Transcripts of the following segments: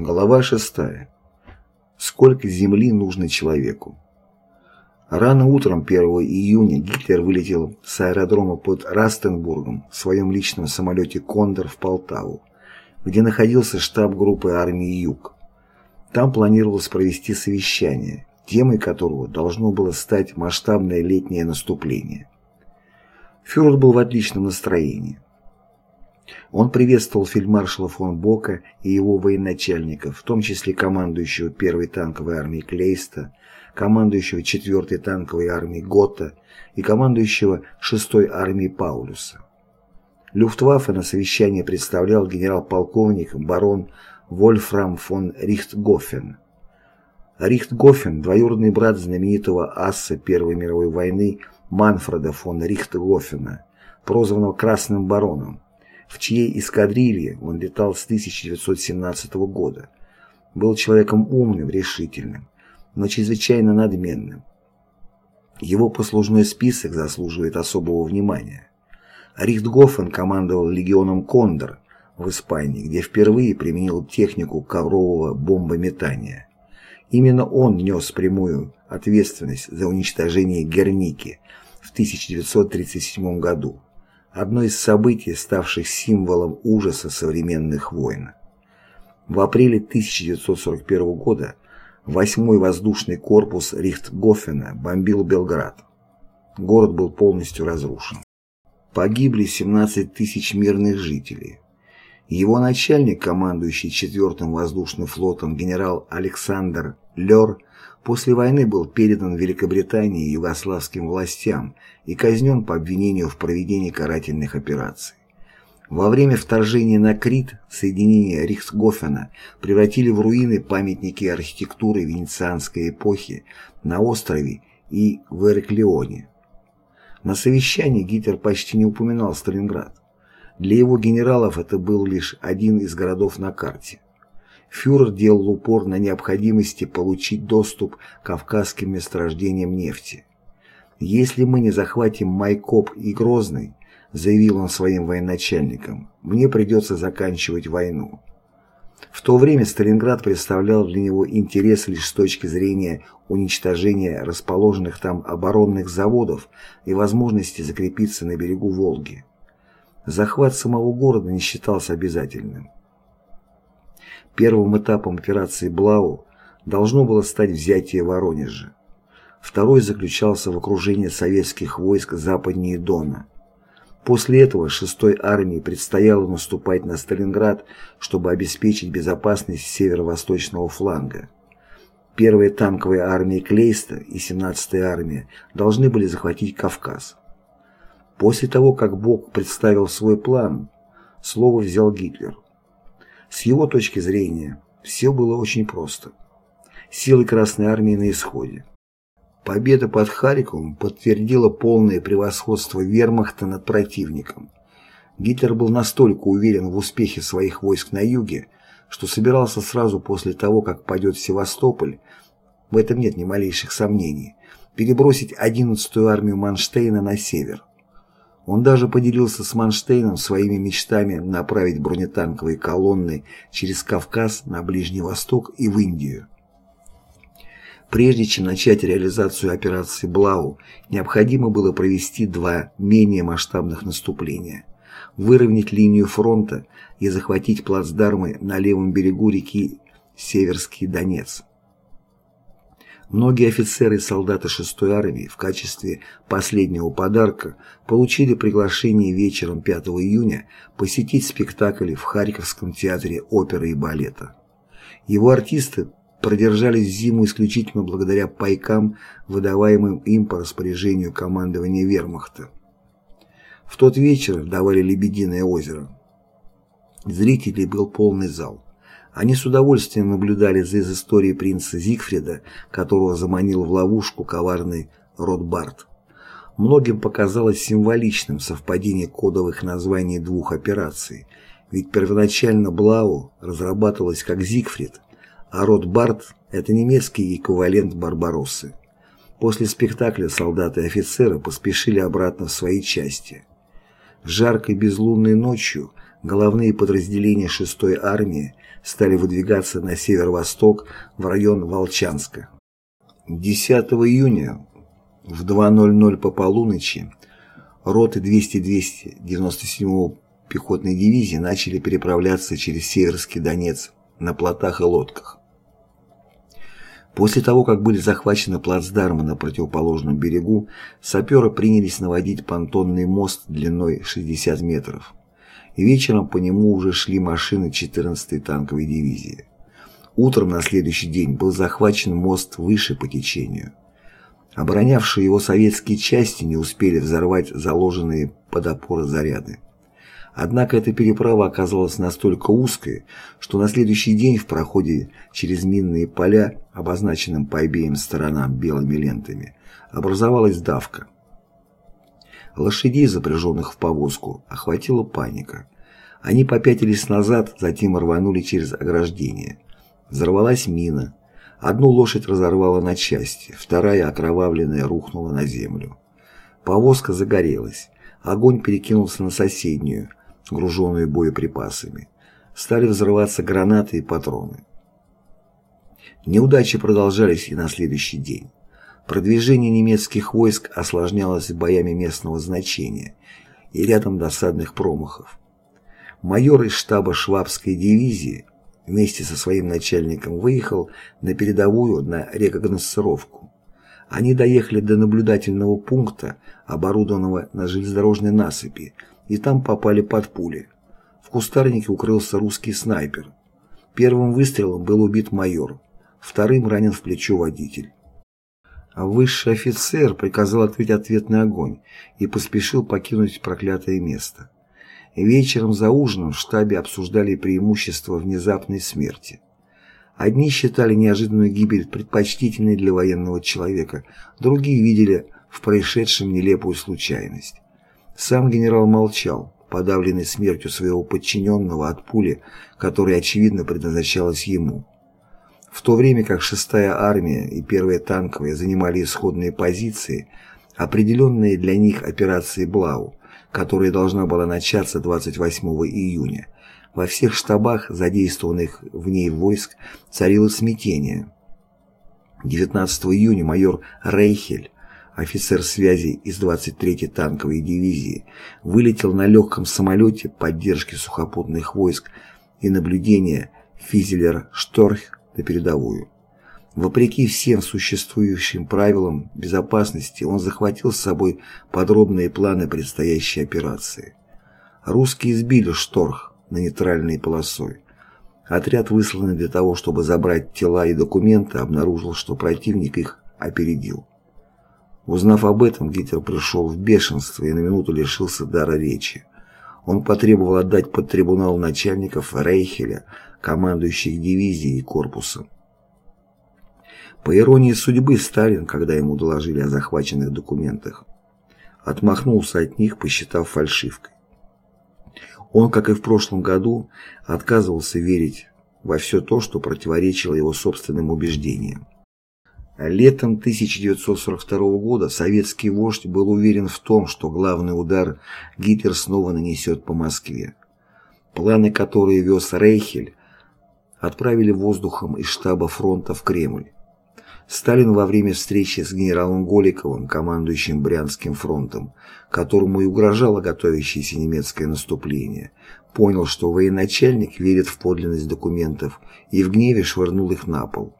Глава 6. Сколько земли нужно человеку? Рано утром 1 июня Гитлер вылетел с аэродрома под Растенбургом в своем личном самолете «Кондор» в Полтаву, где находился штаб группы армии «Юг». Там планировалось провести совещание, темой которого должно было стать масштабное летнее наступление. Фюрер был в отличном настроении. Он приветствовал фельдмаршала фон Бока и его военачальников, в том числе командующего первой танковой армией Клейста, командующего 4-й танковой армией Готта и командующего 6-й армией Паулюса. Люфтваффе на совещании представлял генерал-полковник барон Вольфрам фон Рихтгофен. Рихтгофен – двоюродный брат знаменитого асса Первой мировой войны Манфреда фон Рихтгофена, прозванного Красным бароном, в чьей эскадрилье он летал с 1917 года. Был человеком умным, решительным, но чрезвычайно надменным. Его послужной список заслуживает особого внимания. Рихтгофен командовал легионом «Кондор» в Испании, где впервые применил технику коврового бомбометания. Именно он нес прямую ответственность за уничтожение Герники в 1937 году одно из событий, ставших символом ужаса современных войн. В апреле 1941 года 8-й воздушный корпус Рихтгофена бомбил Белград. Город был полностью разрушен. Погибли 17 тысяч мирных жителей. Его начальник, командующий 4-м воздушным флотом генерал Александр Лёр, после войны был передан Великобритании и югославским властям и казнен по обвинению в проведении карательных операций. Во время вторжения на Крит соединения Рихсгофена превратили в руины памятники архитектуры венецианской эпохи на острове и в Эреклеоне. На совещании Гитлер почти не упоминал Сталинград. Для его генералов это был лишь один из городов на карте. Фюрер делал упор на необходимости получить доступ к кавказским месторождениям нефти. «Если мы не захватим Майкоп и Грозный, заявил он своим военачальникам, мне придется заканчивать войну. В то время Сталинград представлял для него интерес лишь с точки зрения уничтожения расположенных там оборонных заводов и возможности закрепиться на берегу Волги. Захват самого города не считался обязательным. Первым этапом операции «Блау» должно было стать взятие Воронежа. Второй заключался в окружении советских войск западнее Дона. После этого 6-й армии предстояло наступать на Сталинград, чтобы обеспечить безопасность северо-восточного фланга. Первая танковая армия Клейста и 17-я армия должны были захватить Кавказ. После того, как Бог представил свой план, слово взял Гитлер. С его точки зрения, все было очень просто. Силы Красной Армии на исходе. Победа под Харьковом подтвердила полное превосходство вермахта над противником. Гитлер был настолько уверен в успехе своих войск на юге, что собирался сразу после того, как падет Севастополь, в этом нет ни малейших сомнений, перебросить 11-ю армию Манштейна на север. Он даже поделился с Манштейном своими мечтами направить бронетанковые колонны через Кавказ на Ближний Восток и в Индию. Прежде чем начать реализацию операции «Блау», необходимо было провести два менее масштабных наступления – выровнять линию фронта и захватить плацдармы на левом берегу реки Северский Донец. Многие офицеры и солдаты 6-й армии в качестве последнего подарка получили приглашение вечером 5 июня посетить спектакль в Харьковском театре оперы и балета. Его артисты продержались зиму исключительно благодаря пайкам, выдаваемым им по распоряжению командования вермахта. В тот вечер давали «Лебединое озеро». Зрителей был полный зал. Они с удовольствием наблюдали за из истории принца Зигфрида, которого заманил в ловушку коварный Ротбард. Многим показалось символичным совпадение кодовых названий двух операций, ведь первоначально Блау разрабатывалась как Зигфрид, а Ротбард – это немецкий эквивалент Барбароссы. После спектакля солдаты и офицеры поспешили обратно в свои части. Жаркой безлунной ночью головные подразделения 6-й армии стали выдвигаться на северо-восток в район Волчанска. 10 июня в 2.00 по полуночи роты 200-297 пехотной дивизии начали переправляться через Северский Донец на плотах и лодках. После того, как были захвачены плацдармы на противоположном берегу, саперы принялись наводить понтонный мост длиной 60 метров. Вечером по нему уже шли машины 14-й танковой дивизии. Утром на следующий день был захвачен мост выше по течению. Оборонявшие его советские части не успели взорвать заложенные под опоры заряды. Однако эта переправа оказалась настолько узкой, что на следующий день в проходе через минные поля, обозначенным по обеим сторонам белыми лентами, образовалась давка. Лошадей, запряженных в повозку, охватила паника. Они попятились назад, затем рванули через ограждение. Взорвалась мина. Одну лошадь разорвала на части, вторая, окровавленная, рухнула на землю. Повозка загорелась. Огонь перекинулся на соседнюю, груженную боеприпасами. Стали взрываться гранаты и патроны. Неудачи продолжались и на следующий день. Продвижение немецких войск осложнялось боями местного значения и рядом досадных промахов. Майор из штаба Швабской дивизии вместе со своим начальником выехал на передовую на рекогносцировку. Они доехали до наблюдательного пункта, оборудованного на железнодорожной насыпи, и там попали под пули. В кустарнике укрылся русский снайпер. Первым выстрелом был убит майор, вторым ранен в плечо водитель. А высший офицер приказал открыть ответный огонь и поспешил покинуть проклятое место. Вечером за ужином в штабе обсуждали преимущества внезапной смерти. Одни считали неожиданную гибель предпочтительной для военного человека, другие видели в происшедшем нелепую случайность. Сам генерал молчал, подавленный смертью своего подчиненного от пули, которая, очевидно, предназначалась ему. В то время как 6-я армия и 1-я танковая занимали исходные позиции, определенные для них операцией «Блау», которая должна была начаться 28 июня. Во всех штабах, задействованных в ней войск, царило смятение. 19 июня майор Рейхель, офицер связи из 23-й танковой дивизии, вылетел на легком самолете поддержки сухопутных войск и наблюдения Физелер-Шторх на передовую. Вопреки всем существующим правилам безопасности, он захватил с собой подробные планы предстоящей операции. Русские сбили Шторх на нейтральной полосой. Отряд, высланный для того, чтобы забрать тела и документы, обнаружил, что противник их опередил. Узнав об этом, Гитлер пришел в бешенство и на минуту лишился дара речи. Он потребовал отдать под трибунал начальников Рейхеля, командующих дивизией и корпусом. По иронии судьбы, Сталин, когда ему доложили о захваченных документах, отмахнулся от них, посчитав фальшивкой. Он, как и в прошлом году, отказывался верить во все то, что противоречило его собственным убеждениям. Летом 1942 года советский вождь был уверен в том, что главный удар Гитлер снова нанесет по Москве. Планы, которые вез Рейхель, отправили воздухом из штаба фронта в Кремль. Сталин во время встречи с генералом Голиковым, командующим Брянским фронтом, которому и угрожало готовящееся немецкое наступление, понял, что военачальник верит в подлинность документов и в гневе швырнул их на пол.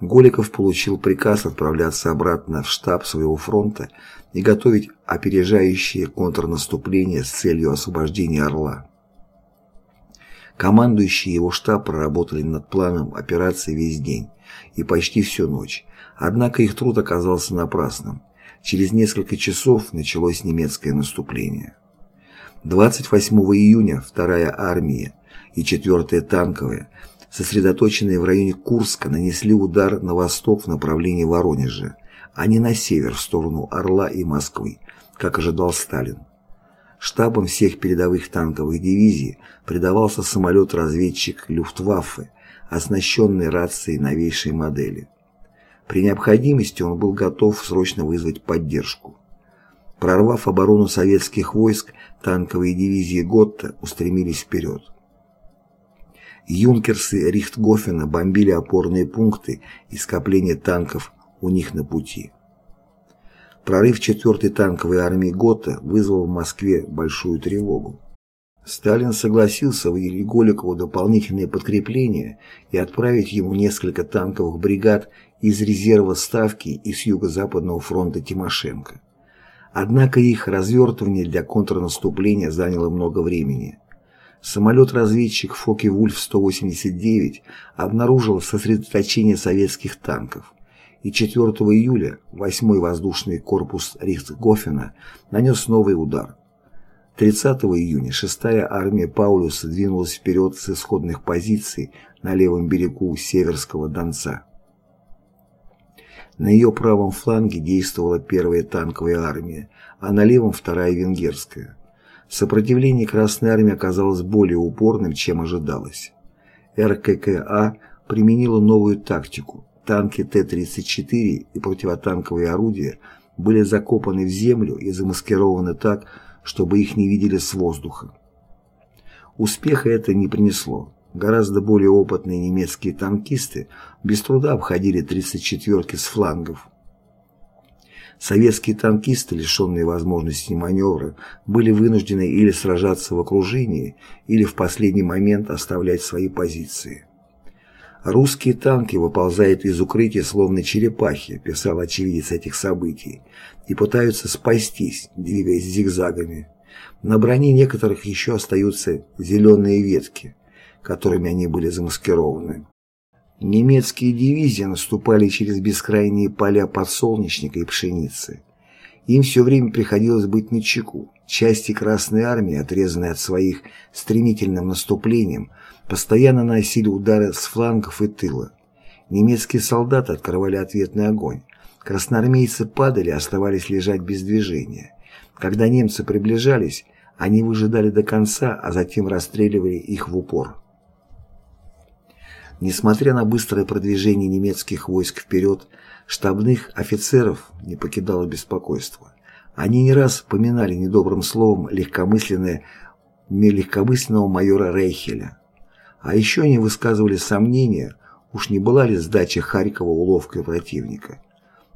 Голиков получил приказ отправляться обратно в штаб своего фронта и готовить опережающее контрнаступление с целью освобождения Орла. Командующие его штаб проработали над планом операции весь день и почти всю ночь, однако их труд оказался напрасным. Через несколько часов началось немецкое наступление. 28 июня 2-я армия и 4-я танковая, сосредоточенные в районе Курска, нанесли удар на восток в направлении Воронежа, а не на север в сторону Орла и Москвы, как ожидал Сталин. Штабом всех передовых танковых дивизий предавался самолет-разведчик Люфтваффе, оснащенный рацией новейшей модели. При необходимости он был готов срочно вызвать поддержку. Прорвав оборону советских войск, танковые дивизии Готта устремились вперед. Юнкерсы Рихтгофена бомбили опорные пункты и скопления танков у них на пути. Прорыв 4-й танковой армии Готта вызвал в Москве большую тревогу. Сталин согласился выделить Голикову дополнительные подкрепления и отправить ему несколько танковых бригад из резерва Ставки и с Юго-Западного фронта Тимошенко. Однако их развертывание для контрнаступления заняло много времени. Самолет-разведчик Фоке-Вульф-189 обнаружил сосредоточение советских танков, и 4 июля 8-й воздушный корпус Рихтгофена нанес новый удар. 30 июня 6-я армия Паулюса двинулась вперед с исходных позиций на левом берегу Северского Донца. На ее правом фланге действовала первая танковая армия, а на левом вторая венгерская. Сопротивление Красной армии оказалось более упорным, чем ожидалось. РККА применила новую тактику. Танки Т-34 и противотанковые орудия были закопаны в землю и замаскированы так, чтобы их не видели с воздуха. Успеха это не принесло. Гораздо более опытные немецкие танкисты без труда обходили 34-ки с флангов. Советские танкисты, лишенные возможности маневра, были вынуждены или сражаться в окружении, или в последний момент оставлять свои позиции. «Русские танки выползают из укрытия словно черепахи», писал очевидец этих событий, и пытаются спастись, двигаясь зигзагами. На броне некоторых еще остаются зеленые ветки, которыми они были замаскированы. Немецкие дивизии наступали через бескрайние поля подсолнечника и пшеницы. Им все время приходилось быть начеку. Части Красной Армии, отрезанные от своих стремительным наступлением, постоянно наносили удары с флангов и тыла. Немецкие солдаты открывали ответный огонь. Красноармейцы падали, оставались лежать без движения. Когда немцы приближались, они выжидали до конца, а затем расстреливали их в упор. Несмотря на быстрое продвижение немецких войск вперед, штабных офицеров не покидало беспокойство. Они не раз поминали недобрым словом легкомысленное, легкомысленного майора Рейхеля. А еще они высказывали сомнения, уж не была ли сдача Харькова уловкой противника.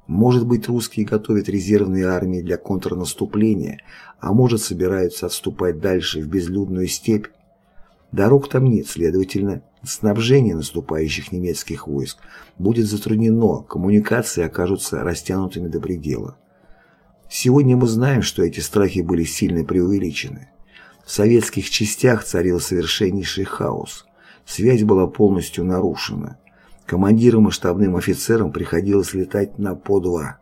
Может быть, русские готовят резервные армии для контрнаступления, а может, собираются отступать дальше в безлюдную степь. Дорог там нет, следовательно, снабжение наступающих немецких войск будет затруднено, коммуникации окажутся растянутыми до предела. Сегодня мы знаем, что эти страхи были сильно преувеличены. В советских частях царил совершеннейший хаос. Связь была полностью нарушена. Командирам и штабным офицерам приходилось летать на по два,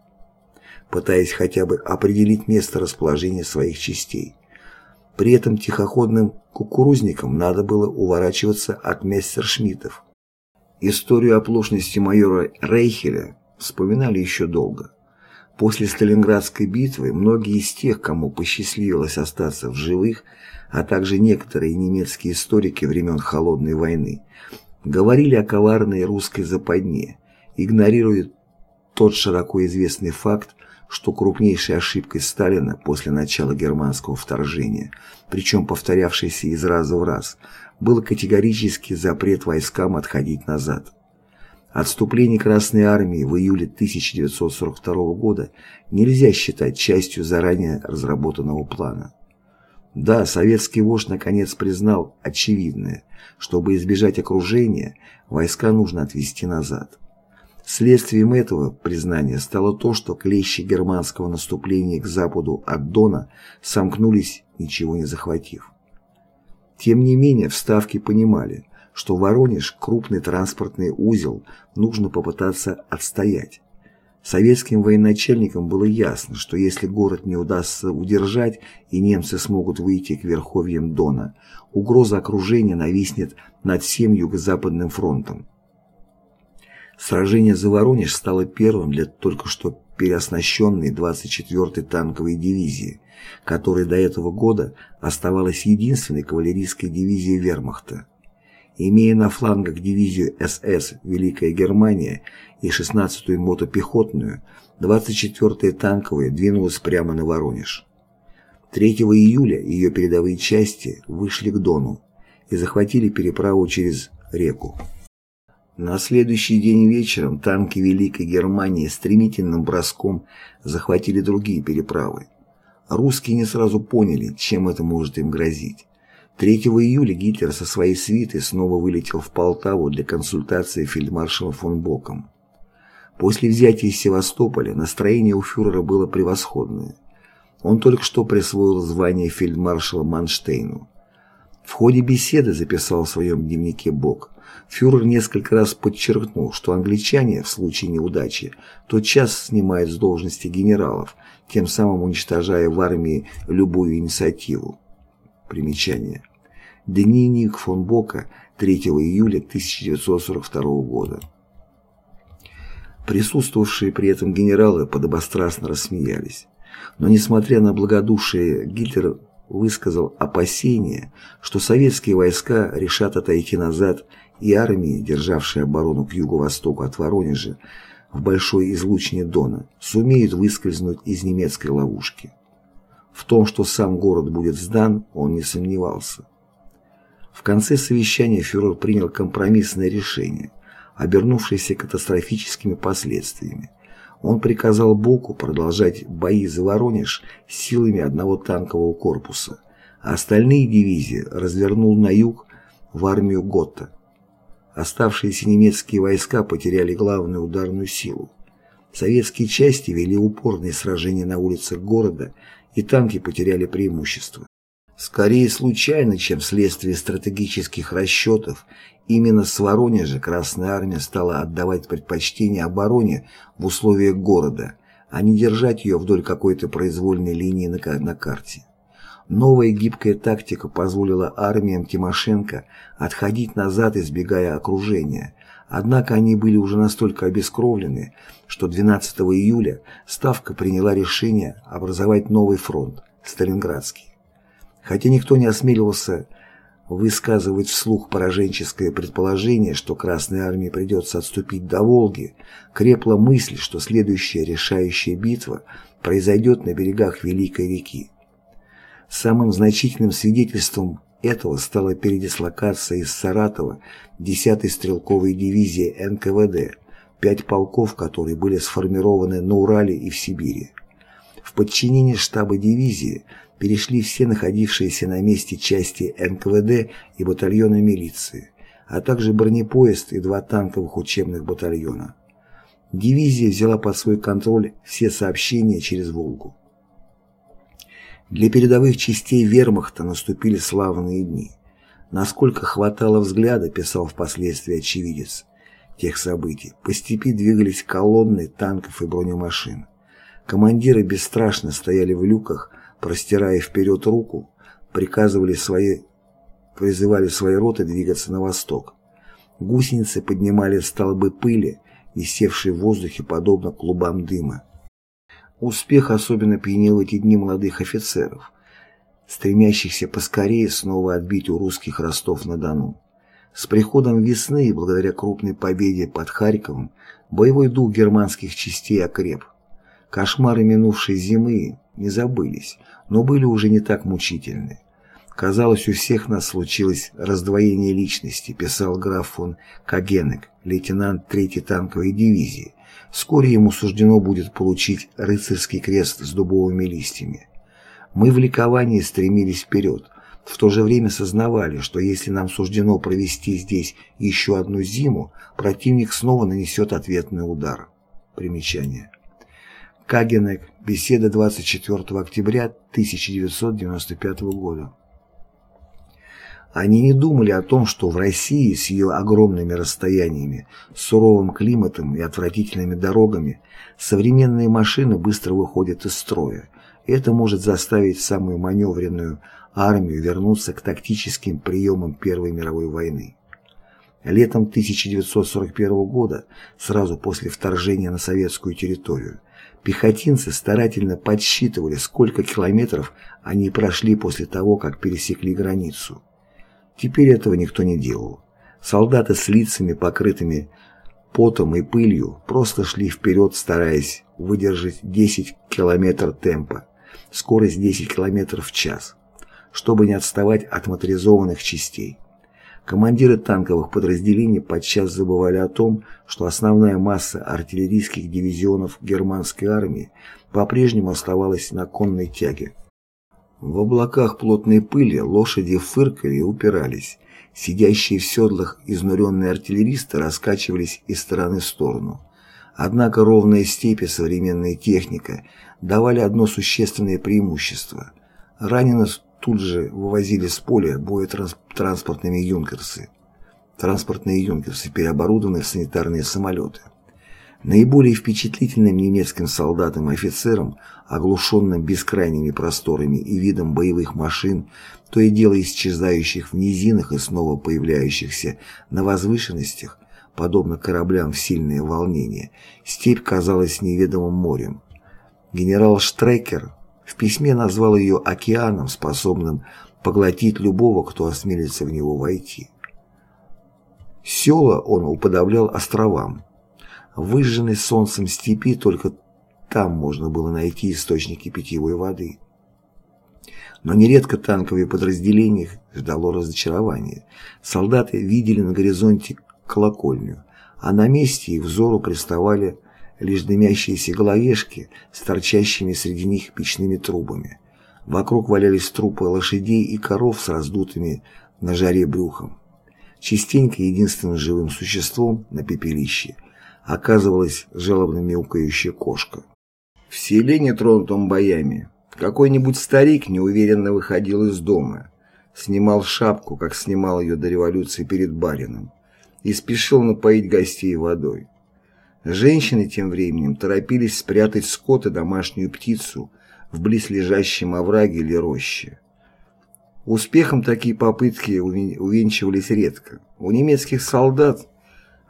пытаясь хотя бы определить место расположения своих частей. При этом тихоходным кукурузникам надо было уворачиваться от мессершмиттов. Историю оплошности майора Рейхеля вспоминали еще долго. После Сталинградской битвы многие из тех, кому посчастливилось остаться в живых, а также некоторые немецкие историки времен Холодной войны, говорили о коварной русской западне, игнорируя тот широко известный факт, что крупнейшей ошибкой Сталина после начала германского вторжения, причем повторявшейся из раза в раз, был категорический запрет войскам отходить назад. Отступление Красной Армии в июле 1942 года нельзя считать частью заранее разработанного плана. Да, советский вождь наконец признал очевидное, чтобы избежать окружения, войска нужно отвести назад. Следствием этого признания стало то, что клещи германского наступления к западу от Дона сомкнулись, ничего не захватив. Тем не менее, вставки понимали, что Воронеж – крупный транспортный узел, нужно попытаться отстоять. Советским военачальникам было ясно, что если город не удастся удержать и немцы смогут выйти к верховьям Дона, угроза окружения нависнет над всем Юго-Западным фронтом. Сражение за Воронеж стало первым для только что переоснащенной 24-й танковой дивизии, которая до этого года оставалась единственной кавалерийской дивизией вермахта. Имея на флангах дивизию СС «Великая Германия» и 16-ю мотопехотную, 24-я танковая двинулась прямо на Воронеж. 3 июля ее передовые части вышли к Дону и захватили переправу через реку. На следующий день вечером танки Великой Германии стремительным броском захватили другие переправы. Русские не сразу поняли, чем это может им грозить. 3 июля Гитлер со своей свитой снова вылетел в Полтаву для консультации фельдмаршала фон Боком. После взятия Севастополя настроение у фюрера было превосходное. Он только что присвоил звание фельдмаршала Манштейну. В ходе беседы записал в своем дневнике Бок. Фюрер несколько раз подчеркнул, что англичане в случае неудачи тотчас снимают с должности генералов, тем самым уничтожая в армии любую инициативу. Примечание. Дневник фон Бока 3 июля 1942 года. Присутствовавшие при этом генералы подобострастно рассмеялись. Но несмотря на благодушие, Гитлер высказал опасение, что советские войска решат отойти назад и армии, державшие оборону к юго-востоку от Воронежа, в большой излучине Дона, сумеют выскользнуть из немецкой ловушки. В том, что сам город будет сдан, он не сомневался. В конце совещания фюрер принял компромиссное решение, обернувшееся катастрофическими последствиями. Он приказал Боку продолжать бои за Воронеж силами одного танкового корпуса, а остальные дивизии развернул на юг в армию Готта. Оставшиеся немецкие войска потеряли главную ударную силу. Советские части вели упорные сражения на улицах города, и танки потеряли преимущество. Скорее случайно, чем вследствие стратегических расчетов, именно с Воронежа Красная Армия стала отдавать предпочтение обороне в условиях города, а не держать ее вдоль какой-то произвольной линии на, на карте. Новая гибкая тактика позволила армиям Тимошенко отходить назад, избегая окружения, однако они были уже настолько обескровлены, что 12 июля Ставка приняла решение образовать новый фронт – Сталинградский. Хотя никто не осмеливался высказывать вслух пораженческое предположение, что Красной Армии придется отступить до Волги, крепла мысль, что следующая решающая битва произойдет на берегах Великой реки. Самым значительным свидетельством этого стала передислокация из Саратова 10-й стрелковой дивизии НКВД, пять полков которые были сформированы на Урале и в Сибири. В подчинении штаба дивизии перешли все находившиеся на месте части НКВД и батальона милиции, а также бронепоезд и два танковых учебных батальона. Дивизия взяла под свой контроль все сообщения через Волгу. Для передовых частей вермахта наступили славные дни. Насколько хватало взгляда, писал впоследствии очевидец тех событий, по степи двигались колонны танков и бронемашин. Командиры бесстрашно стояли в люках, простирая вперед руку, приказывали свои, призывали свои роты двигаться на восток. Гусеницы поднимали столбы пыли, висевшие в воздухе подобно клубам дыма. Успех особенно пьянил эти дни молодых офицеров, стремящихся поскорее снова отбить у русских Ростов-на-Дону. С приходом весны и благодаря крупной победе под Харьковом боевой дух германских частей окреп. Кошмары минувшей зимы не забылись, но были уже не так мучительны. Казалось, у всех нас случилось раздвоение личности, писал граф фон Кагенек, лейтенант 3-й танковой дивизии. Вскоре ему суждено будет получить рыцарский крест с дубовыми листьями. Мы в ликовании стремились вперед, в то же время сознавали, что если нам суждено провести здесь еще одну зиму, противник снова нанесет ответный удар. Примечание. Кагенек. Беседа 24 октября 1995 года. Они не думали о том, что в России с ее огромными расстояниями, суровым климатом и отвратительными дорогами современные машины быстро выходят из строя. Это может заставить самую маневренную армию вернуться к тактическим приемам Первой мировой войны. Летом 1941 года, сразу после вторжения на советскую территорию, Пехотинцы старательно подсчитывали, сколько километров они прошли после того, как пересекли границу. Теперь этого никто не делал. Солдаты с лицами, покрытыми потом и пылью, просто шли вперед, стараясь выдержать 10 км темпа, скорость 10 км в час, чтобы не отставать от моторизованных частей. Командиры танковых подразделений подчас забывали о том, что основная масса артиллерийских дивизионов германской армии по-прежнему оставалась на конной тяге. В облаках плотной пыли лошади фыркали и упирались. Сидящие в седлах изнуренные артиллеристы раскачивались из стороны в сторону. Однако ровные степи современная техника давали одно существенное преимущество. Раненых тут же вывозили с поля боетранспортными юнкерсы. Транспортные юнкерсы, переоборудованные в санитарные самолеты. Наиболее впечатлительным немецким солдатам и офицерам, оглушенным бескрайними просторами и видом боевых машин, то и дело исчезающих в низинах и снова появляющихся на возвышенностях, подобно кораблям в сильное волнение, степь казалась неведомым морем. Генерал Штрекер в письме назвал ее океаном, способным поглотить любого, кто осмелится в него войти. Села он уподоблял островам. Выжженной солнцем степи только там можно было найти источники питьевой воды. Но нередко танковые подразделения ждало разочарование. Солдаты видели на горизонте колокольню, а на месте их взору приставали лишь дымящиеся головешки с торчащими среди них печными трубами. Вокруг валялись трупы лошадей и коров с раздутыми на жаре брюхом. Частенько единственным живым существом на пепелище оказывалась жалобно мяукающая кошка. В селе, нетронутом боями, какой-нибудь старик неуверенно выходил из дома, снимал шапку, как снимал ее до революции перед барином, и спешил напоить гостей водой. Женщины тем временем торопились спрятать скот и домашнюю птицу в близлежащем овраге или роще. Успехом такие попытки увенчивались редко. У немецких солдат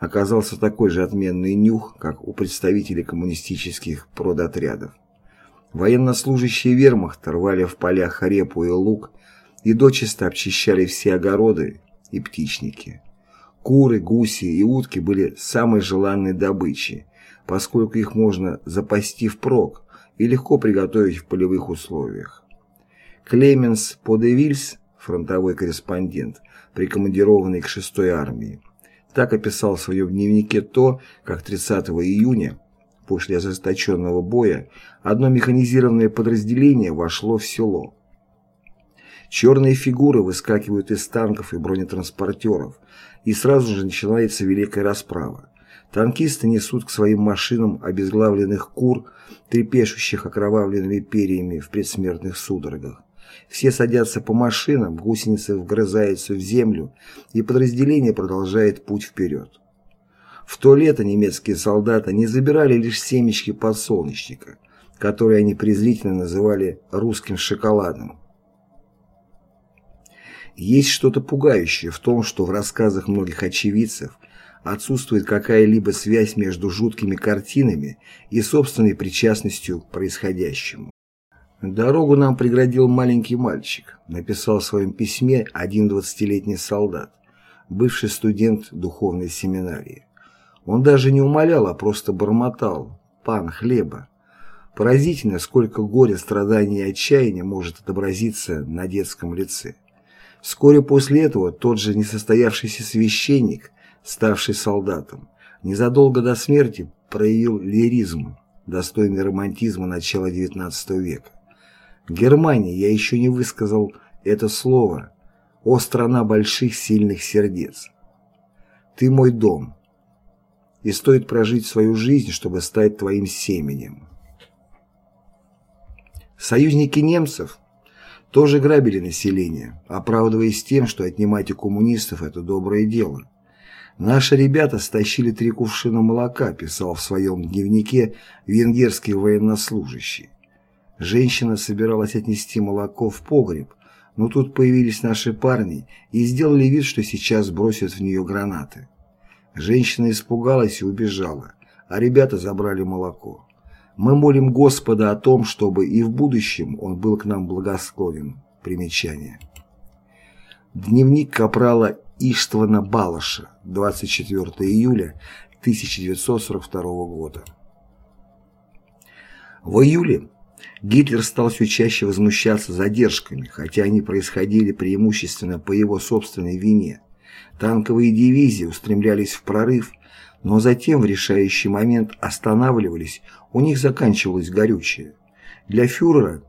оказался такой же отменный нюх, как у представителей коммунистических продотрядов. Военнослужащие вермахта рвали в полях репу и лук и дочисто обчищали все огороды и птичники. Куры, гуси и утки были самой желанной добычей, поскольку их можно запасти впрок и легко приготовить в полевых условиях. Клеменс Подевильс, фронтовой корреспондент, прикомандированный к 6-й армии, так описал в своем дневнике то, как 30 июня, после ожесточенного боя, одно механизированное подразделение вошло в село. Черные фигуры выскакивают из танков и бронетранспортеров, и сразу же начинается великая расправа. Танкисты несут к своим машинам обезглавленных кур, трепещущих окровавленными перьями в предсмертных судорогах. Все садятся по машинам, гусеницы вгрызаются в землю, и подразделение продолжает путь вперед. В то лето немецкие солдаты не забирали лишь семечки подсолнечника, которые они презрительно называли «русским шоколадом». Есть что-то пугающее в том, что в рассказах многих очевидцев отсутствует какая-либо связь между жуткими картинами и собственной причастностью к происходящему. «Дорогу нам преградил маленький мальчик», написал в своем письме один двадцатилетний солдат, бывший студент духовной семинарии. Он даже не умолял, а просто бормотал «пан хлеба». Поразительно, сколько горя, страданий и отчаяния может отобразиться на детском лице. Вскоре после этого тот же несостоявшийся священник, ставший солдатом, незадолго до смерти проявил лиризм, достойный романтизма начала XIX века. Германия, я еще не высказал это слово, о страна больших сильных сердец. Ты мой дом, и стоит прожить свою жизнь, чтобы стать твоим семенем. Союзники немцев – тоже грабили население, оправдываясь тем, что отнимать у коммунистов – это доброе дело. «Наши ребята стащили три кувшина молока», писал в своем дневнике венгерский военнослужащий. Женщина собиралась отнести молоко в погреб, но тут появились наши парни и сделали вид, что сейчас бросят в нее гранаты. Женщина испугалась и убежала, а ребята забрали молоко. Мы молим Господа о том, чтобы и в будущем Он был к нам благосклонен. Примечание. Дневник капрала Иштвана Балаша 24 июля 1942 года. В июле Гитлер стал все чаще возмущаться задержками, хотя они происходили преимущественно по его собственной вине. Танковые дивизии устремлялись в прорыв, но затем в решающий момент останавливались, у них заканчивалось горючее. Для фюрера,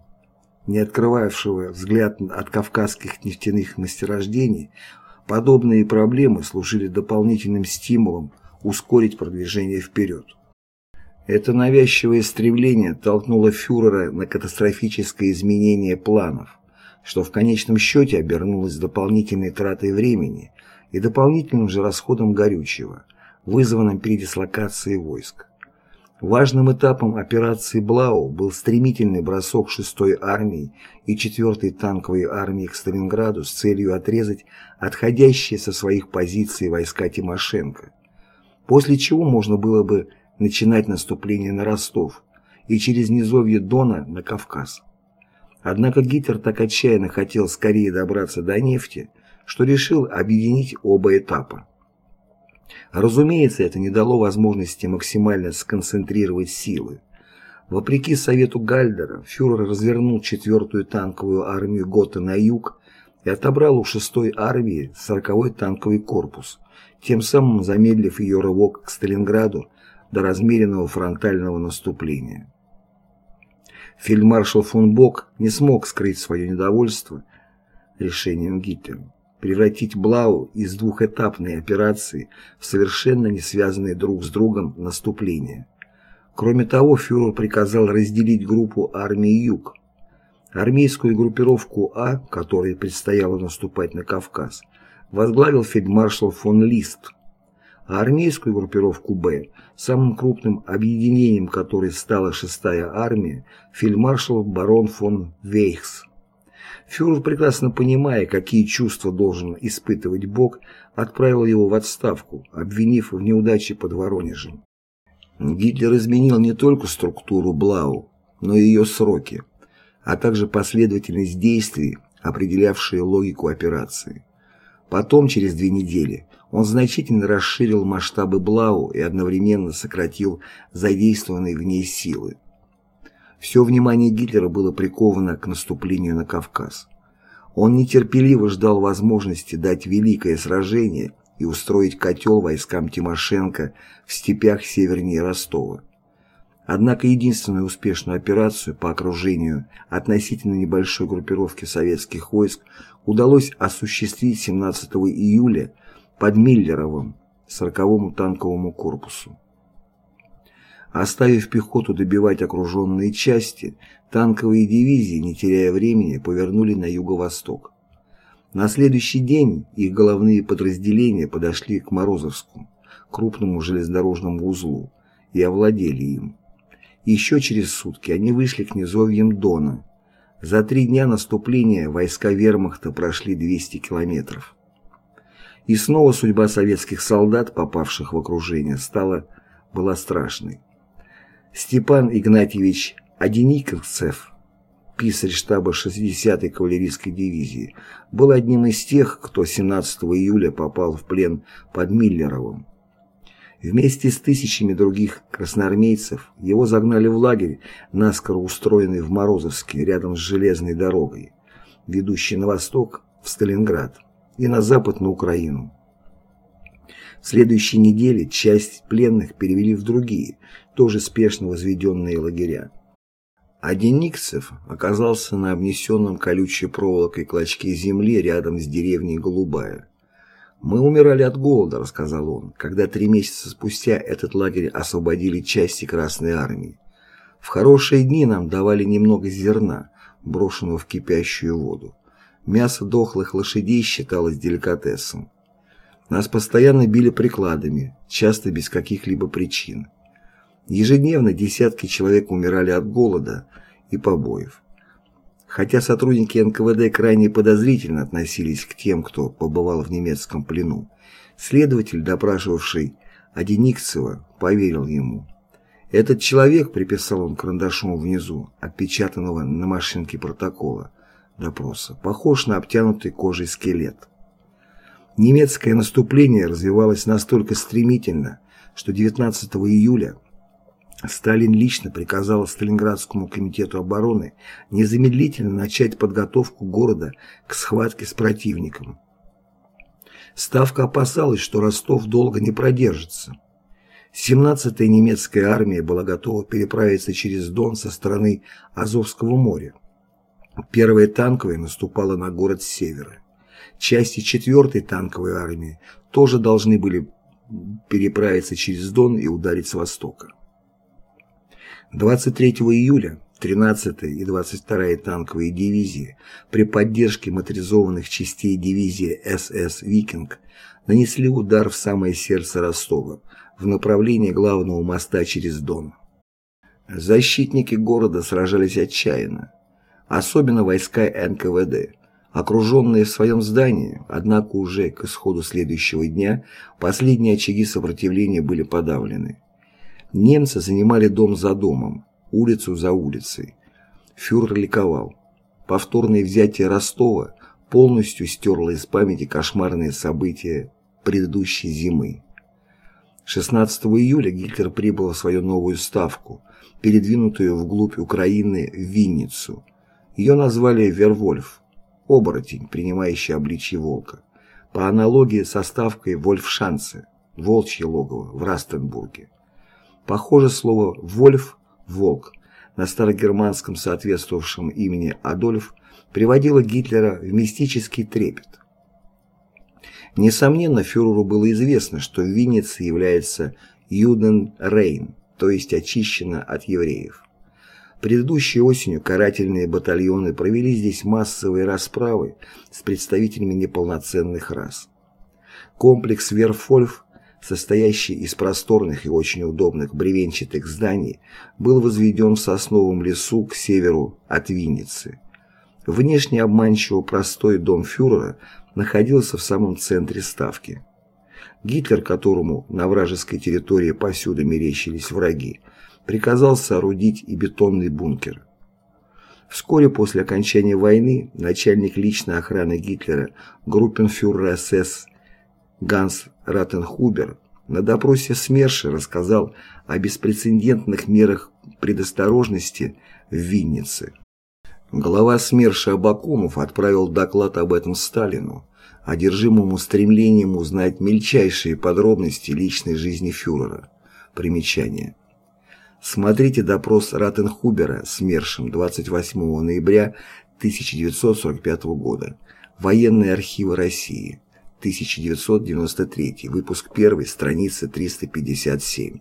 не открывавшего взгляд от кавказских нефтяных месторождений, подобные проблемы служили дополнительным стимулом ускорить продвижение вперед. Это навязчивое стремление толкнуло фюрера на катастрофическое изменение планов, что в конечном счете обернулось дополнительной тратой времени и дополнительным же расходом горючего, вызванным передислокацией войск. Важным этапом операции Блау был стремительный бросок 6-й армии и 4-й танковой армии к Сталинграду с целью отрезать отходящие со своих позиций войска Тимошенко, после чего можно было бы начинать наступление на Ростов и через низовье Дона на Кавказ. Однако Гитлер так отчаянно хотел скорее добраться до нефти, что решил объединить оба этапа. Разумеется, это не дало возможности максимально сконцентрировать силы. Вопреки совету Гальдера, фюрер развернул 4-ю танковую армию Гота на юг и отобрал у 6-й армии 40-й танковый корпус, тем самым замедлив ее рывок к Сталинграду до размеренного фронтального наступления. Фельдмаршал фон Бок не смог скрыть свое недовольство решением Гитлера превратить Блау из двухэтапной операции в совершенно не связанные друг с другом наступления. Кроме того, фюрер приказал разделить группу армии Юг. Армейскую группировку А, которой предстояло наступать на Кавказ, возглавил фельдмаршал фон Лист, армейскую группировку «Б», самым крупным объединением которой стала 6-я армия, фельдмаршал барон фон Вейхс. Фюрер, прекрасно понимая, какие чувства должен испытывать Бог, отправил его в отставку, обвинив в неудаче под Воронежем. Гитлер изменил не только структуру Блау, но и ее сроки, а также последовательность действий, определявшие логику операции. Потом, через две недели, он значительно расширил масштабы Блау и одновременно сократил задействованные в ней силы. Все внимание Гитлера было приковано к наступлению на Кавказ. Он нетерпеливо ждал возможности дать великое сражение и устроить котел войскам Тимошенко в степях севернее Ростова. Однако единственную успешную операцию по окружению относительно небольшой группировки советских войск удалось осуществить 17 июля под Миллеровым 40-му танковому корпусу. Оставив пехоту добивать окруженные части, танковые дивизии, не теряя времени, повернули на юго-восток. На следующий день их головные подразделения подошли к Морозовску, крупному железнодорожному узлу, и овладели им. Еще через сутки они вышли к низовьям Дона. За три дня наступления войска вермахта прошли 200 километров. И снова судьба советских солдат, попавших в окружение, стала была страшной. Степан Игнатьевич Одиниковцев, писарь штаба 60-й кавалерийской дивизии, был одним из тех, кто 17 июля попал в плен под Миллеровым. Вместе с тысячами других красноармейцев его загнали в лагерь, наскоро устроенный в Морозовске, рядом с железной дорогой, ведущей на восток в Сталинград и на запад на Украину. В следующей неделе часть пленных перевели в другие, тоже спешно возведенные лагеря. А Деникцев оказался на обнесенном колючей проволокой клочке земли рядом с деревней Голубая. «Мы умирали от голода», — рассказал он, когда три месяца спустя этот лагерь освободили части Красной Армии. В хорошие дни нам давали немного зерна, брошенного в кипящую воду. Мясо дохлых лошадей считалось деликатесом. Нас постоянно били прикладами, часто без каких-либо причин. Ежедневно десятки человек умирали от голода и побоев. Хотя сотрудники НКВД крайне подозрительно относились к тем, кто побывал в немецком плену, следователь, допрашивавший Одиникцева, поверил ему. Этот человек, приписал он карандашом внизу, отпечатанного на машинке протокола допроса, похож на обтянутый кожей скелет. Немецкое наступление развивалось настолько стремительно, что 19 июля Сталин лично приказал Сталинградскому комитету обороны незамедлительно начать подготовку города к схватке с противником. Ставка опасалась, что Ростов долго не продержится. 17-я немецкая армия была готова переправиться через Дон со стороны Азовского моря. Первая танковая наступала на город с севера. Части 4-й танковой армии тоже должны были переправиться через Дон и ударить с востока. 23 июля 13-я и 22-я танковые дивизии при поддержке моторизованных частей дивизии СС «Викинг» нанесли удар в самое сердце Ростова в направлении главного моста через Дон. Защитники города сражались отчаянно, особенно войска НКВД, окруженные в своем здании, однако уже к исходу следующего дня последние очаги сопротивления были подавлены. Немцы занимали дом за домом, улицу за улицей. Фюрер ликовал. Повторное взятие Ростова полностью стерло из памяти кошмарные события предыдущей зимы. 16 июля Гитлер прибыл в свою новую ставку, передвинутую вглубь Украины в Винницу. Ее назвали Вервольф, оборотень, принимающий обличье волка, по аналогии со ставкой Вольфшанце, волчье логово в Растенбурге. Похоже слово «вольф» – «волк» на старогерманском соответствовавшем имени Адольф приводило Гитлера в мистический трепет. Несомненно, фюреру было известно, что Винница является Юден Рейн, то есть очищена от евреев. Предыдущей осенью карательные батальоны провели здесь массовые расправы с представителями неполноценных рас. Комплекс Верфольф состоящий из просторных и очень удобных бревенчатых зданий, был возведен в сосновом лесу к северу от Винницы. Внешне обманчиво простой дом фюрера находился в самом центре ставки. Гитлер, которому на вражеской территории повсюду мерещились враги, приказал соорудить и бетонный бункер. Вскоре после окончания войны начальник личной охраны Гитлера, группенфюрер СС Ганс Раттенхубер на допросе СМЕРШа рассказал о беспрецедентных мерах предосторожности в Виннице. Глава СМЕРШа Абакумов отправил доклад об этом Сталину, одержимому стремлением узнать мельчайшие подробности личной жизни фюрера. Примечание. Смотрите допрос Раттенхубера с МЕРШем 28 ноября 1945 года. Военные архивы России. 1993, выпуск 1, страница 357.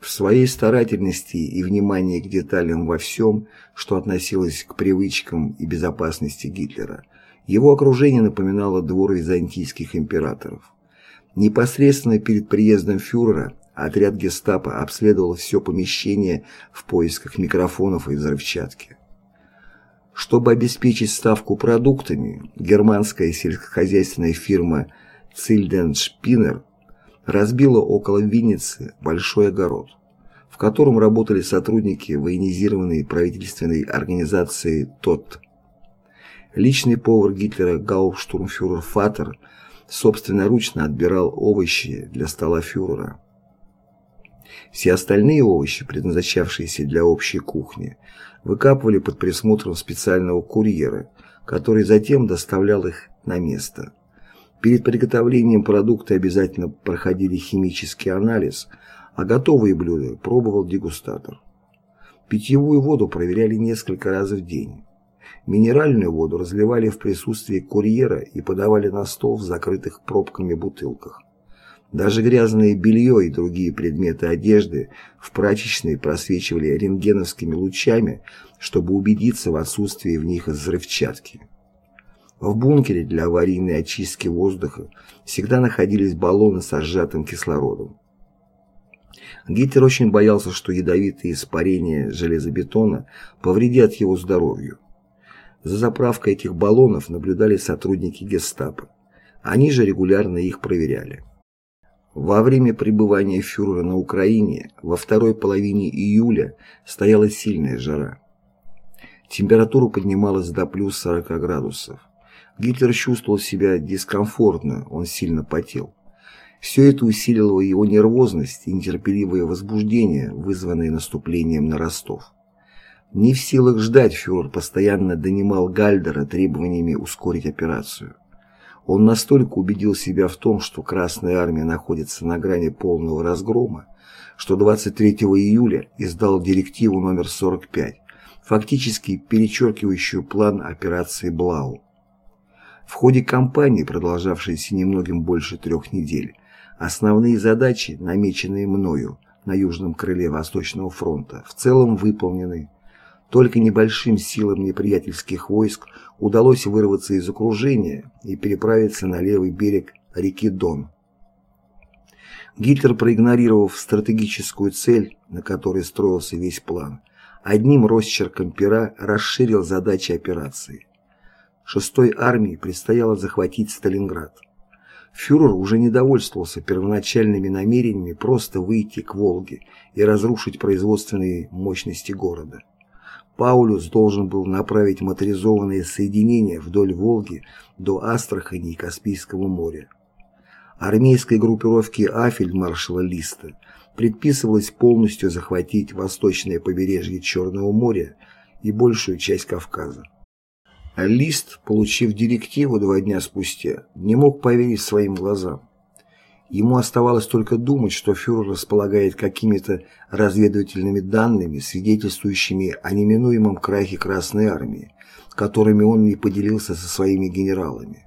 В своей старательности и внимании к деталям во всем, что относилось к привычкам и безопасности Гитлера, его окружение напоминало двор византийских императоров. Непосредственно перед приездом фюрера отряд гестапо обследовал все помещение в поисках микрофонов и взрывчатки. Чтобы обеспечить ставку продуктами, германская сельскохозяйственная фирма Цильденшпинер разбила около Винницы большой огород, в котором работали сотрудники военизированной правительственной организации ТОТ. Личный повар Гитлера Гауптштурмфюрер Фатер собственноручно отбирал овощи для стола фюрера. Все остальные овощи, предназначавшиеся для общей кухни, выкапывали под присмотром специального курьера, который затем доставлял их на место. Перед приготовлением продукты обязательно проходили химический анализ, а готовые блюда пробовал дегустатор. Питьевую воду проверяли несколько раз в день. Минеральную воду разливали в присутствии курьера и подавали на стол в закрытых пробками бутылках. Даже грязное белье и другие предметы одежды в прачечной просвечивали рентгеновскими лучами, чтобы убедиться в отсутствии в них взрывчатки. В бункере для аварийной очистки воздуха всегда находились баллоны с сжатым кислородом. Гитлер очень боялся, что ядовитые испарения железобетона повредят его здоровью. За заправкой этих баллонов наблюдали сотрудники гестапо. Они же регулярно их проверяли. Во время пребывания фюрера на Украине во второй половине июля стояла сильная жара. Температура поднималась до плюс 40 градусов. Гитлер чувствовал себя дискомфортно, он сильно потел. Все это усилило его нервозность и нетерпеливое возбуждение, вызванное наступлением на Ростов. Не в силах ждать, фюрер постоянно донимал Гальдера требованиями ускорить операцию. Он настолько убедил себя в том, что Красная Армия находится на грани полного разгрома, что 23 июля издал директиву номер 45, фактически перечеркивающую план операции «Блау». В ходе кампании, продолжавшейся немногим больше трех недель, основные задачи, намеченные мною на южном крыле Восточного фронта, в целом выполнены. Только небольшим силам неприятельских войск удалось вырваться из окружения и переправиться на левый берег реки Дон. Гитлер, проигнорировав стратегическую цель, на которой строился весь план, одним росчерком пера расширил задачи операции. Шестой армии предстояло захватить Сталинград. Фюрер уже не довольствовался первоначальными намерениями просто выйти к Волге и разрушить производственные мощности города. Паулюс должен был направить моторизованные соединения вдоль Волги до Астрахани и Каспийского моря. Армейской группировке Афель маршала Листа предписывалось полностью захватить восточное побережье Черного моря и большую часть Кавказа. Лист, получив директиву два дня спустя, не мог поверить своим глазам. Ему оставалось только думать, что фюрер располагает какими-то разведывательными данными, свидетельствующими о неминуемом крахе Красной Армии, которыми он не поделился со своими генералами.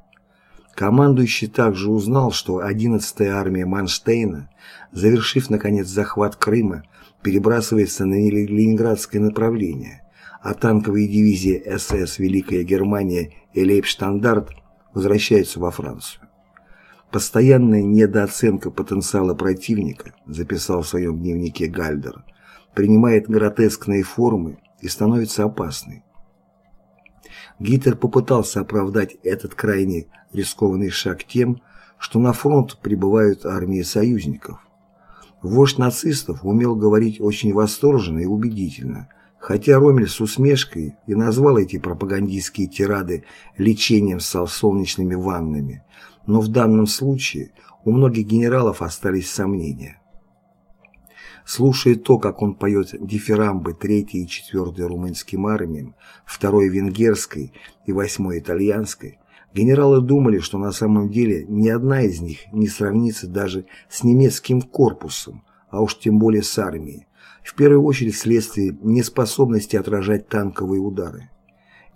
Командующий также узнал, что 11-я армия Манштейна, завершив наконец захват Крыма, перебрасывается на Ленинградское направление, а танковые дивизии СС «Великая Германия» и «Лейбштандарт» возвращаются во Францию. Постоянная недооценка потенциала противника, записал в своем дневнике Гальдер, принимает гротескные формы и становится опасной. Гитлер попытался оправдать этот крайне рискованный шаг тем, что на фронт прибывают армии союзников. Вождь нацистов умел говорить очень восторженно и убедительно, Хотя Ромель с усмешкой и назвал эти пропагандистские тирады лечением со солнечными ваннами, но в данном случае у многих генералов остались сомнения. Слушая то, как он поет дифирамбы 3 и 4 румынским армиям, 2 венгерской и 8 итальянской, генералы думали, что на самом деле ни одна из них не сравнится даже с немецким корпусом, а уж тем более с армией, в первую очередь вследствие неспособности отражать танковые удары.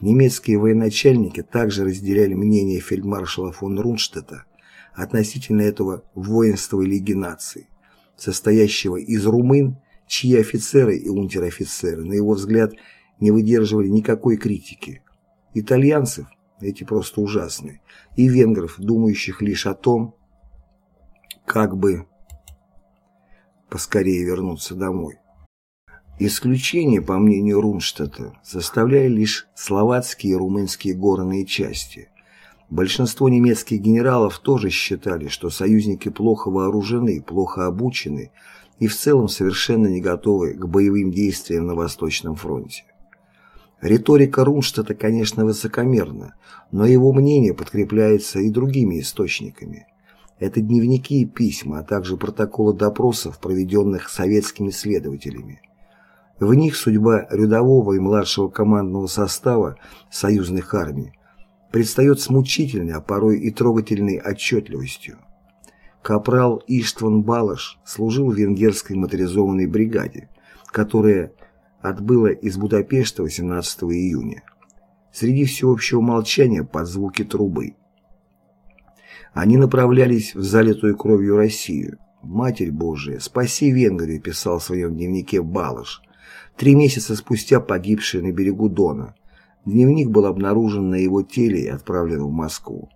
Немецкие военачальники также разделяли мнение фельдмаршала фон Рунштадта относительно этого воинства Лиги наций, состоящего из румын, чьи офицеры и унтер-офицеры, на его взгляд, не выдерживали никакой критики. Итальянцев, эти просто ужасные, и венгров, думающих лишь о том, как бы поскорее вернуться домой. Исключение, по мнению Рунштадта, составляли лишь словацкие и румынские горные части. Большинство немецких генералов тоже считали, что союзники плохо вооружены, плохо обучены и в целом совершенно не готовы к боевым действиям на Восточном фронте. Риторика Рунштадта, конечно, высокомерна, но его мнение подкрепляется и другими источниками. Это дневники и письма, а также протоколы допросов, проведенных советскими следователями. В них судьба рядового и младшего командного состава союзных армий предстает с мучительной, а порой и трогательной отчетливостью. Капрал Иштван Балаш служил в венгерской моторизованной бригаде, которая отбыла из Будапешта 18 июня. Среди всеобщего молчания под звуки трубы. Они направлялись в залитую кровью Россию. «Матерь Божия, спаси Венгрию», писал в своем дневнике Балаш, Три месяца спустя погибший на берегу Дона. Дневник был обнаружен на его теле и отправлен в Москву.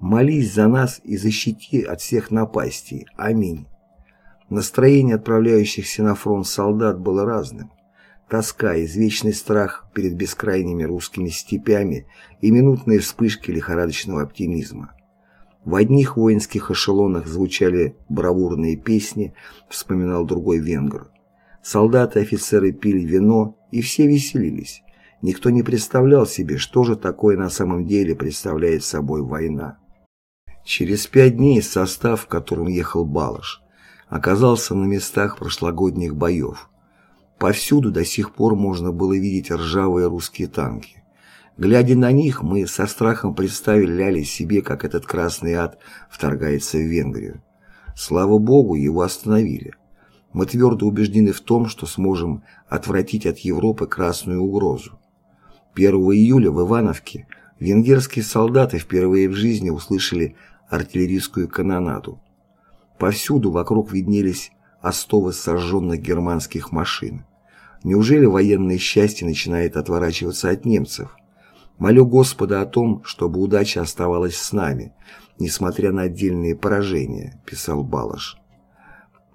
«Молись за нас и защити от всех напастей. Аминь». Настроение отправляющихся на фронт солдат было разным. Тоска, извечный страх перед бескрайними русскими степями и минутные вспышки лихорадочного оптимизма. В одних воинских эшелонах звучали бравурные песни, вспоминал другой венгр. Солдаты и офицеры пили вино, и все веселились. никто не представлял себе, что же такое на самом деле представляет собой война. Через пять дней состав, в котором ехал Балаш, оказался на местах прошлогодних боев. Повсюду до сих пор можно было видеть ржавые русские танки. Глядя на них, мы со страхом представляли себе, как этот красный ад вторгается в Венгрию. Слава Богу, его остановили. Мы твердо убеждены в том, что сможем отвратить от Европы красную угрозу. 1 июля в Ивановке венгерские солдаты впервые в жизни услышали артиллерийскую канонаду. Повсюду вокруг виднелись остовы сожженных германских машин. Неужели военное счастье начинает отворачиваться от немцев? Молю Господа о том, чтобы удача оставалась с нами, несмотря на отдельные поражения, писал Балаш.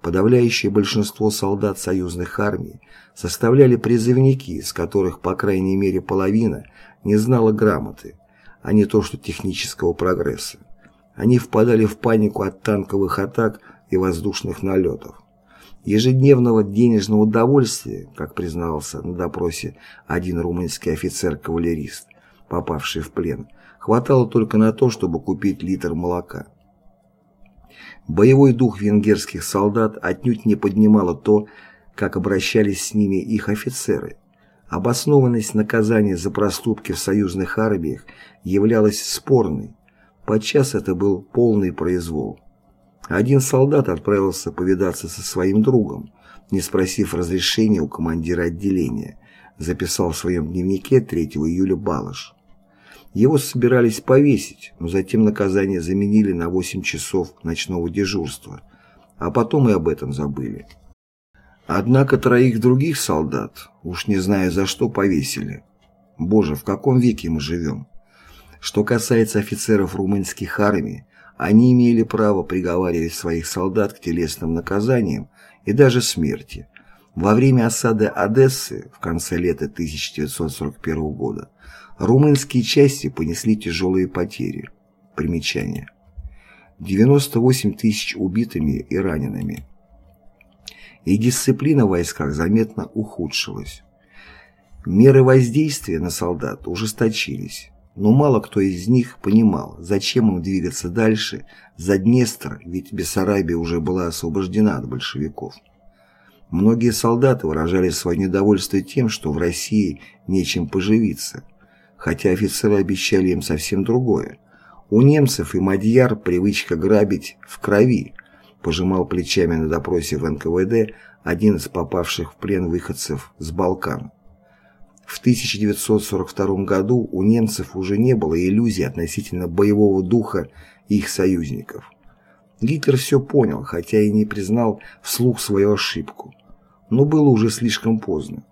Подавляющее большинство солдат союзных армий составляли призывники, из которых по крайней мере половина не знала грамоты, а не то что технического прогресса. Они впадали в панику от танковых атак и воздушных налетов. Ежедневного денежного удовольствия, как признался на допросе один румынский офицер-кавалерист, попавший в плен, хватало только на то, чтобы купить литр молока. Боевой дух венгерских солдат отнюдь не поднимало то, как обращались с ними их офицеры. Обоснованность наказания за проступки в союзных армиях являлась спорной. Подчас это был полный произвол. Один солдат отправился повидаться со своим другом, не спросив разрешения у командира отделения, записал в своем дневнике 3 июля Балаш. Его собирались повесить, но затем наказание заменили на 8 часов ночного дежурства, а потом и об этом забыли. Однако троих других солдат, уж не зная за что, повесили. Боже, в каком веке мы живем? Что касается офицеров румынских армий, они имели право приговаривать своих солдат к телесным наказаниям и даже смерти. Во время осады Одессы в конце лета 1941 года Румынские части понесли тяжелые потери. Примечание. 98 тысяч убитыми и ранеными. И дисциплина в войсках заметно ухудшилась. Меры воздействия на солдат ужесточились, но мало кто из них понимал, зачем им двигаться дальше за Днестр, ведь Бессарабия уже была освобождена от большевиков. Многие солдаты выражали свое недовольство тем, что в России нечем поживиться – хотя офицеры обещали им совсем другое. У немцев и мадьяр привычка грабить в крови, пожимал плечами на допросе в НКВД один из попавших в плен выходцев с Балкан. В 1942 году у немцев уже не было иллюзий относительно боевого духа их союзников. Гитлер все понял, хотя и не признал вслух свою ошибку. Но было уже слишком поздно.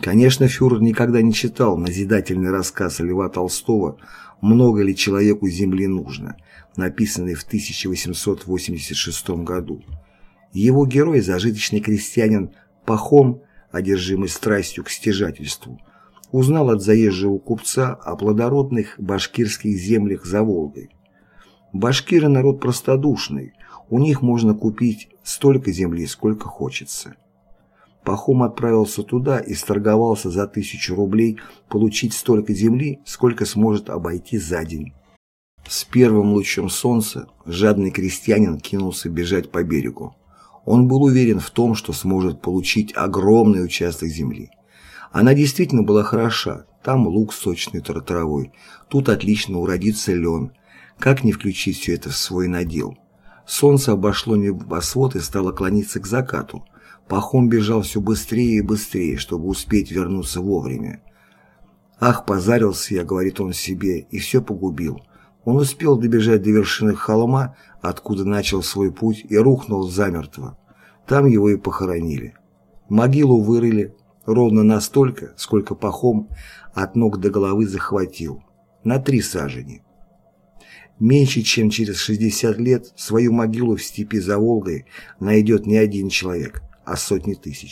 Конечно, фюрер никогда не читал назидательный рассказ Льва Толстого «Много ли человеку земли нужно», написанный в 1886 году. Его герой, зажиточный крестьянин Пахом, одержимый страстью к стяжательству, узнал от заезжего купца о плодородных башкирских землях за Волгой. Башкиры народ простодушный, у них можно купить столько земли, сколько хочется. Пахом отправился туда и сторговался за тысячу рублей получить столько земли, сколько сможет обойти за день. С первым лучом солнца жадный крестьянин кинулся бежать по берегу. Он был уверен в том, что сможет получить огромный участок земли. Она действительно была хороша, там лук сочный травой, тут отлично уродится лен. Как не включить все это в свой надел? Солнце обошло небосвод и стало клониться к закату. Пахом бежал все быстрее и быстрее, чтобы успеть вернуться вовремя. «Ах, позарился я», — говорит он себе, — и все погубил. Он успел добежать до вершины холма, откуда начал свой путь, и рухнул замертво. Там его и похоронили. Могилу вырыли ровно настолько, сколько Пахом от ног до головы захватил. На три сажени. Меньше чем через 60 лет свою могилу в степи за Волгой найдет не один человек а сотни тысяч.